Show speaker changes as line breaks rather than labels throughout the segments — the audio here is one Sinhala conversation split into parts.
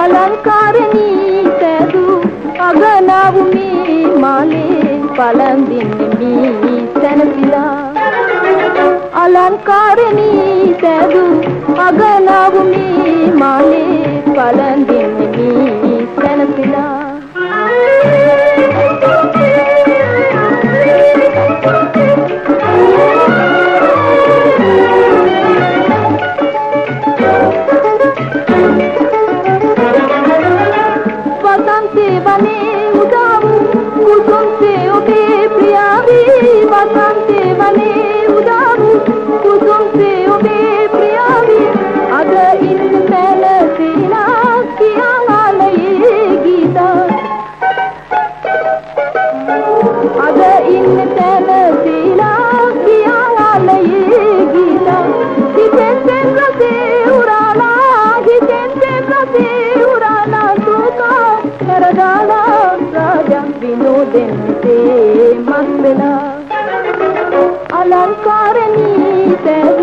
අලංකාරණී සැදු අගනාවු මේ මාලේ පලඳින්නේ මී සැනසීලා අලංකාරණී සැදු අද ඉන්න තැන සීලා කියාලයේ ගීතා හිතෙන් පෙන් රසේ උරාලා හිතෙන් පෙන් රසේ උරාලා සෝකා කරදාලා රාජා විනෝදෙන් තේ මස් වෙලා. අලංකාරණී තැවු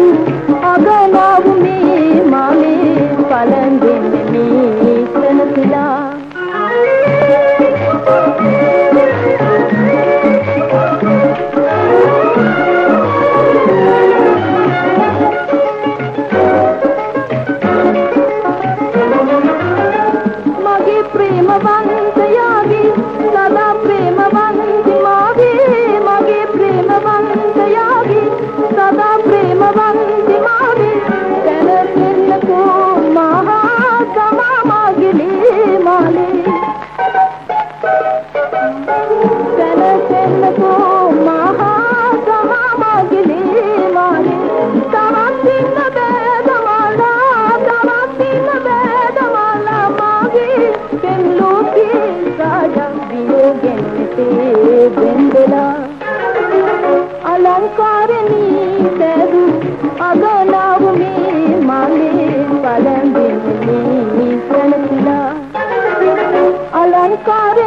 प्रेमवंत यावी වියෝගෙන් මෙතේ වෙන්දලා අලංකාරණී සැදු අගනාව මේ මාලේ පලඳින්නේ සනසිලා අලංකාර